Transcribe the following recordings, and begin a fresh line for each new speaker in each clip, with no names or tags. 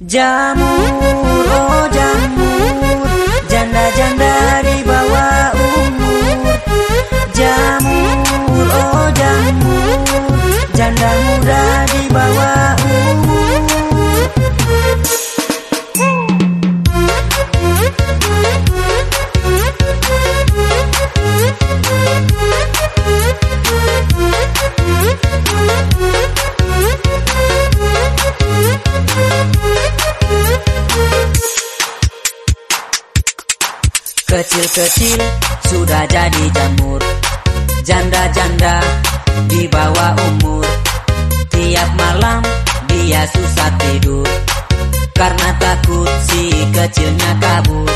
Jamur, oh jamur Janda-janda di bawah umur. Jamur, oh jamur Janda muda di bawah Kecil-kecil sudah jadi jamur. Janda-janda di bawah umur. Tiap malam dia susah tidur. Karena takut si kecilnya kabur.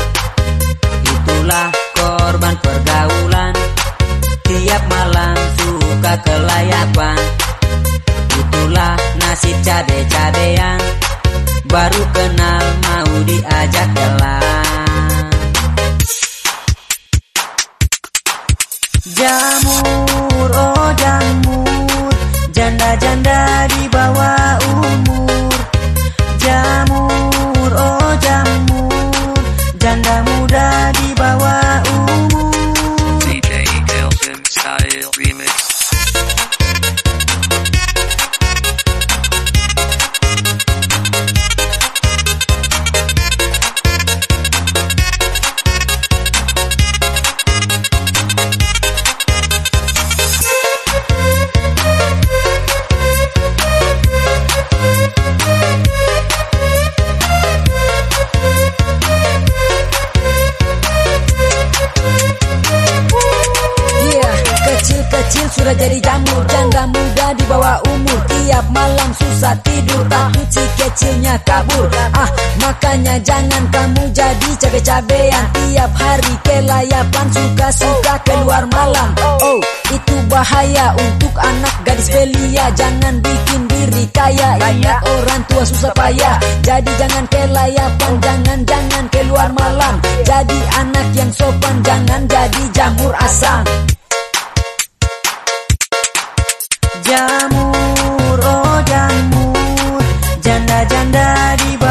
Itulah korban pergaulan. Tiap malam suka kelayapan. Itulah nasib cabe-cabean. Baru kenal mau diajak
sudah jadi jamur. Janda muda di bawah umur. Tiap malam susah tidur Takut si kecilnya kabur. Ah, makanya jangan kamu jadi cabe-cabean. Tiap hari kelayapan Suka-suka keluar malam. Oh, itu bahaya untuk anak gadis belia. Jangan bikin diri kaya. Ingat orang tua susah payah. Jadi jangan kelayapan Jangan-jangan keluar malam. Jadi anak yang sopan Jangan jadi jamur asam
Janda-janda di bawah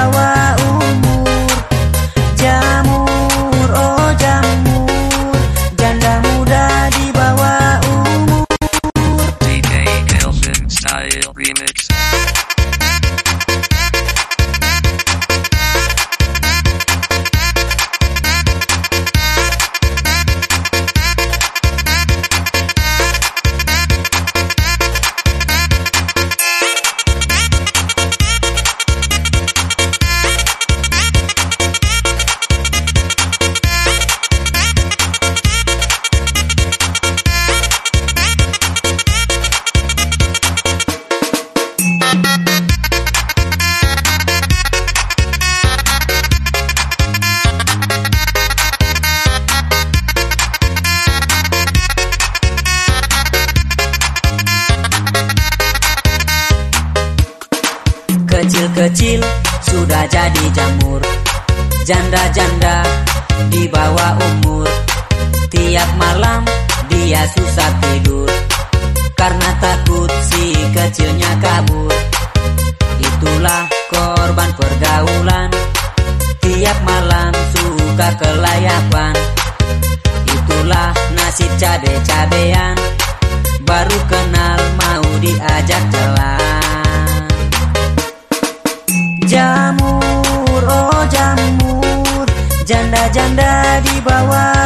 Kecil-kecil sudah jadi jamur. Janda-janda di bawah umur. Tiap malam dia susah tidur. Karena takut si kecilnya kabur. Itulah korban pergaulan. Tiap malam suka kelayapan. Itulah nasib cabe-cabean. Baru kenal Janda-janda di bawah